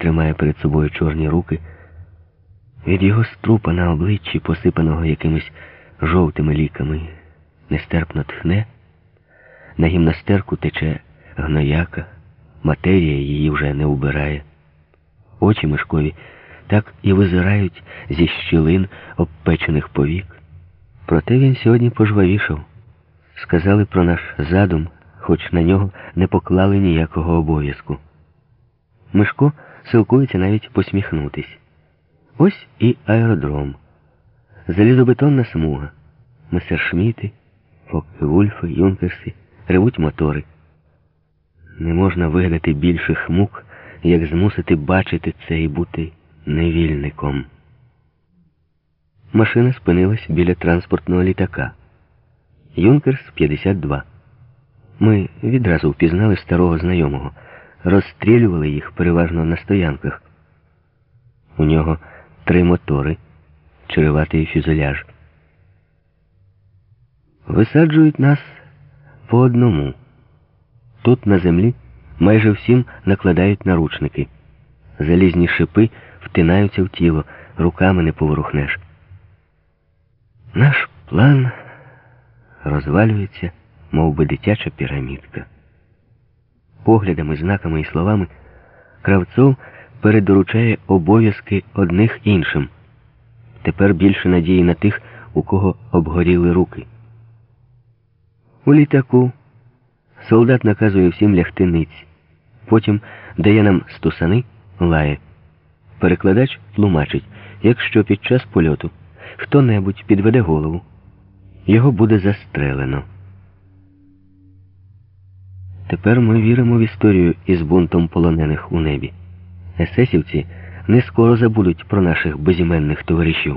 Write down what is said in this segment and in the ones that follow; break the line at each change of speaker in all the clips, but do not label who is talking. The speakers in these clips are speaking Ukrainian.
тримає перед собою чорні руки. Від його струпа на обличчі, посипаного якимись жовтими ліками, нестерпно тхне, на гімнастерку тече гнояка, матерія її вже не убирає. Очі мишкові так і визирають зі щілин обпечених повік. Проте він сьогодні пожвавішав. Сказали про наш задум, хоч на нього не поклали ніякого обов'язку. Мишко силкується навіть посміхнутись. Ось і аеродром. Залізобетонна смуга. Месершміти, фокки Вульфи, Юнкерси, ревуть мотори. Не можна вигадати більших мук, як змусити бачити це і бути невільником. Машина спинилась біля транспортного літака. Юнкерс 52. Ми відразу впізнали старого знайомого, розстрілювали їх переважно на стоянках. У нього три мотори, череватий фюзеляж. Висаджують нас по одному. Тут на землі майже всім накладають наручники. Залізні шипи втинаються в тіло, руками не поворухнеш. Наш план розвалюється, мов би дитяча пірамідка. Поглядами, знаками і словами Кравцов передоручає обов'язки одних іншим. Тепер більше надії на тих, у кого обгоріли руки. У літаку солдат наказує всім лягти ниць. Потім дає нам стусани, лає. Перекладач тлумачить, якщо під час польоту хто-небудь підведе голову, його буде застрелено. Тепер ми віримо в історію із бунтом полонених у небі. Есесівці не скоро забудуть про наших безіменних товаришів.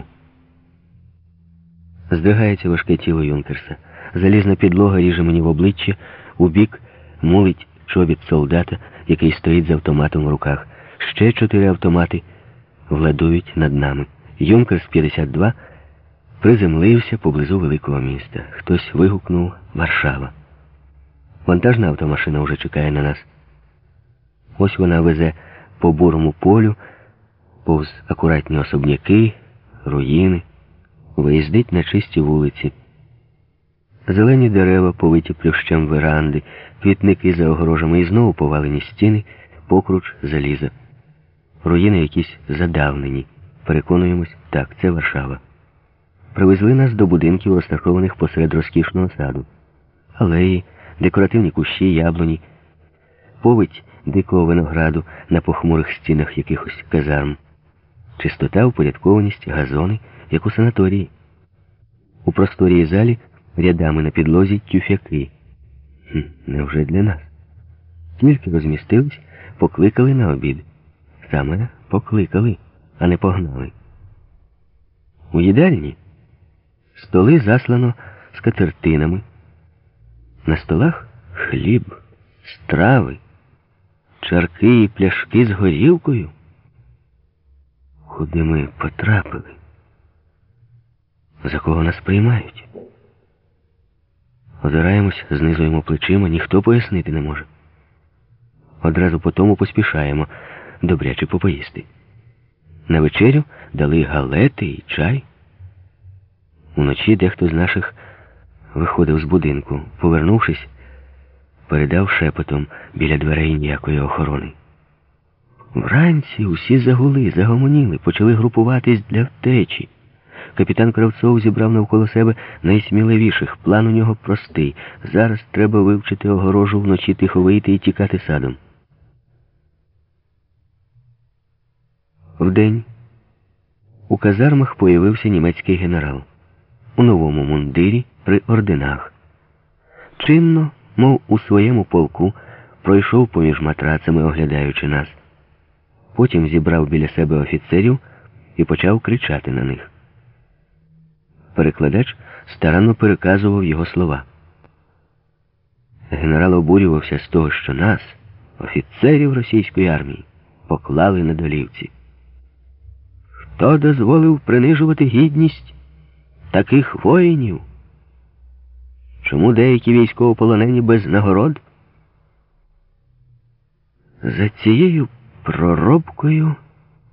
Здригається важке тіло Юнкерса. Залізна підлога ріже мені в обличчя, у бік мулить чобіт солдата, який стоїть з автоматом в руках. Ще чотири автомати владують над нами. Юнкерс 52 приземлився поблизу великого міста. Хтось вигукнув Варшава. Вантажна автомашина вже чекає на нас. Ось вона везе по бурому полю, повз акуратні особняки, руїни, виїздить на чисті вулиці. Зелені дерева, повиті плющем веранди, квітники за огорожами і знову повалені стіни, покруч заліза. Руїни якісь задавнені. Переконуємось, так, це Варшава. Привезли нас до будинків, розташованих посеред розкішного саду. Алеї, декоративні кущі, яблуні, повить дикого винограду на похмурих стінах якихось казарм, чистота, упорядкованість, газони, як у санаторії. У просторій залі рядами на підлозі тюфяки. Хм, Невже для нас? Тільки розмістились, покликали на обід. Саме покликали, а не погнали. У їдальні столи заслано скатертинами. На столах хліб, страви, чарки і пляшки з горілкою. Куди ми потрапили? За кого нас приймають? Озираємось, знизуємо плечима, ніхто пояснити не може. Одразу по тому поспішаємо добряче попоїсти. На вечерю дали галети і чай. Уночі дехто з наших виходив з будинку, повернувшись, передав шепотом біля дверей ніякої охорони. Вранці усі загули, загомоніли, почали групуватись для втечі. Капітан Кравцов зібрав навколо себе найсміливіших. План у нього простий. Зараз треба вивчити огорожу вночі тихо вийти і тікати садом. Вдень у казармах появився німецький генерал у новому мундирі при орденах. Чинно, мов у своєму полку, пройшов поміж матрацами, оглядаючи нас. Потім зібрав біля себе офіцерів і почав кричати на них. Перекладач старанно переказував його слова. Генерал обурювався з того, що нас, офіцерів російської армії, поклали на долівці. Хто дозволив принижувати гідність таких воїнів? Чому деякі військовополонені без нагород? За цією проробкою